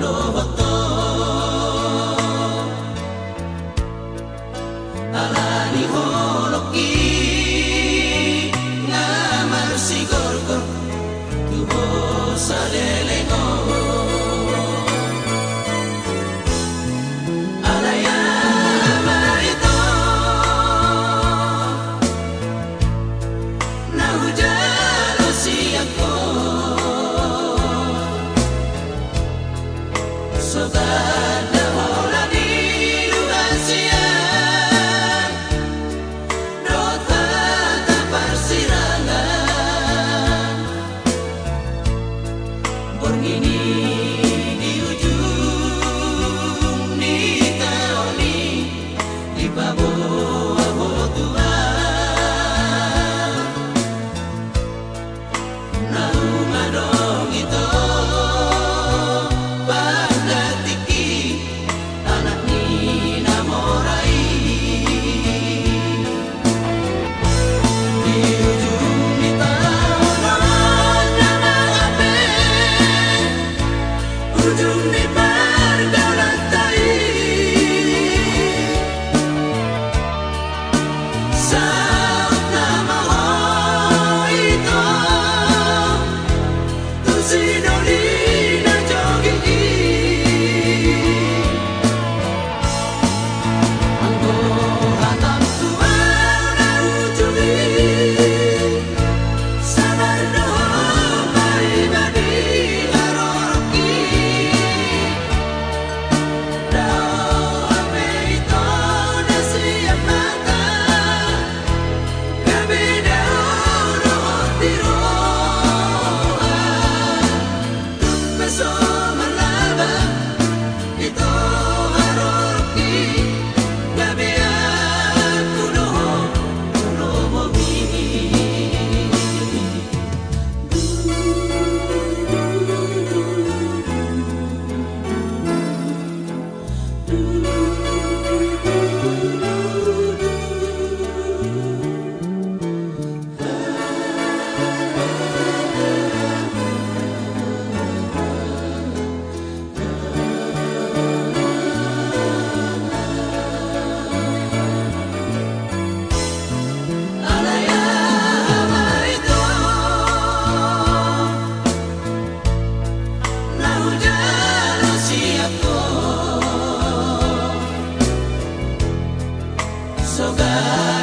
no begini Sa Ah.